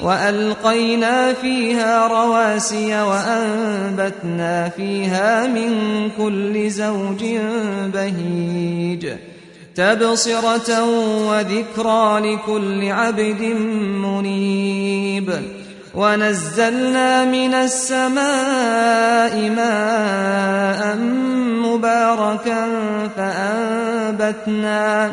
وألقينا فيها رواسي وأنبتنا فيها من كل زوج بهيج تبصرة وذكرى لكل عبد منيب ونزلنا من السماء ماء مباركا فأنبتنا